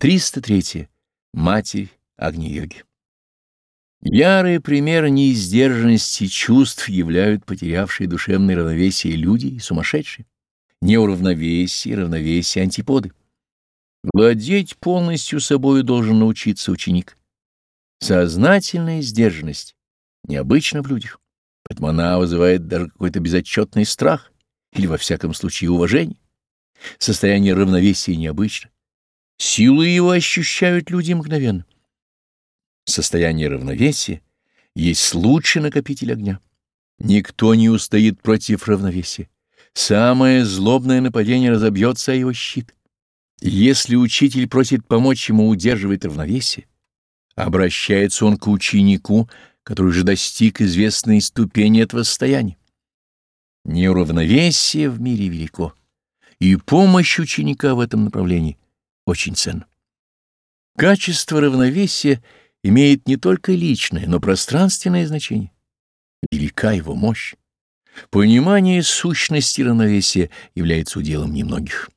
303. Матерь Агни-йоги. Ярые примеры неиздержанности чувств являют потерявшие душевное равновесие люди и сумасшедшие. Неуравновесие, равновесие, антиподы. Владеть полностью собою должен научиться ученик. Сознательная сдержанность необычна в людях, поэтому она вызывает даже какой-то безотчетный страх или, во всяком случае, уважение. Состояние равновесия необычно. Силы его ощущают люди мгновенно. Состояние равновесия есть лучший накопитель огня. Никто не устоит против равновесия. Самое злобное нападение разобьется о его щит. Если учитель просит помочь ему удерживать равновесие, обращается он к ученику, который уже достиг известной ступени этого состояния. Неуравновесие в мире велико, и помощь ученика в этом направлении очень ценна. Качество равновесия имеет не только личное, но пространственное значение. Велика его мощь. Понимание сущности равновесия является уделом немногих.